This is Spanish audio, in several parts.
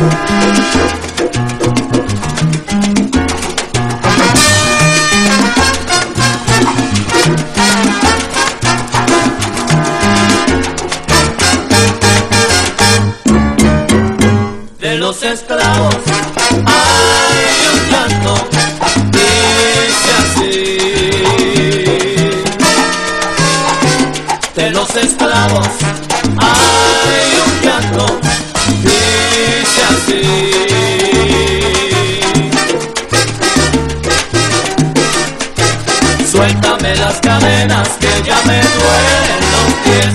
De los esclavos hay un canto dice así. De los esclavos. Las cadenas que ya me duelen los pies.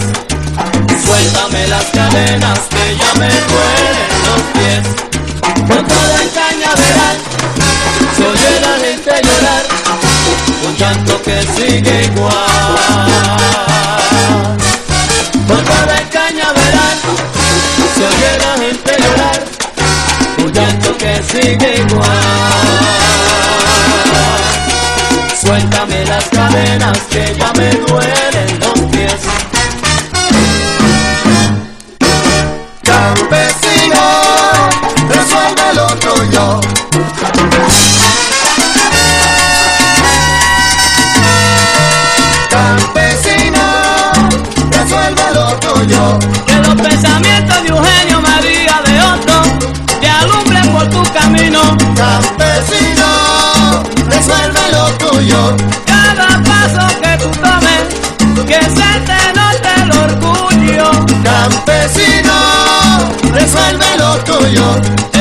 Suéltame las cadenas que ya me duelen los pies. Por toda el cañaveral se oye la gente llorar, un llanto que sigue igual. Suéltame las cadenas que ya me duelen los pies. Campesino, resuelve lo tuyo. Campesino, resuelve lo tuyo. Que los pensamientos de Eugenio Cada paso que tú tomes, que se te note el orgullo. Campesino, resuelve lo tuyo.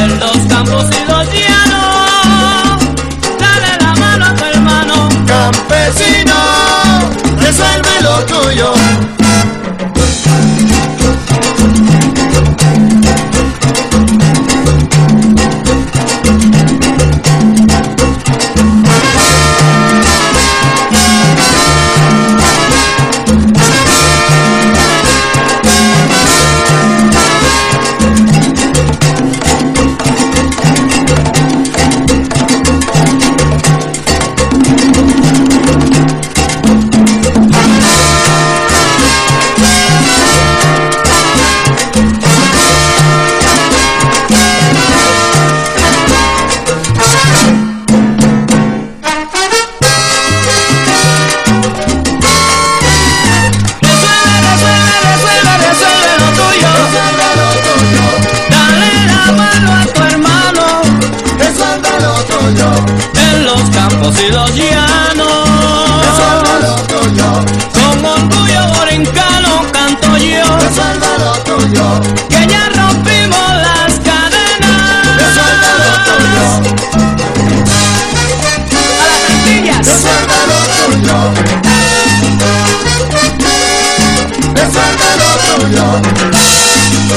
Resuelve lo tuyo.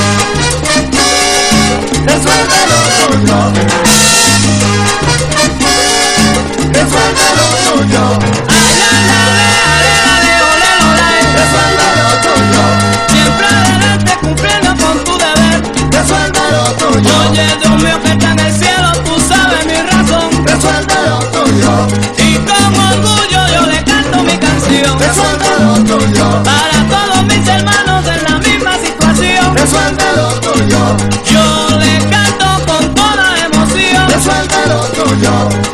Resuelve lo tuyo. Yo le canto con toda emoción. Resuelta lo tuyo.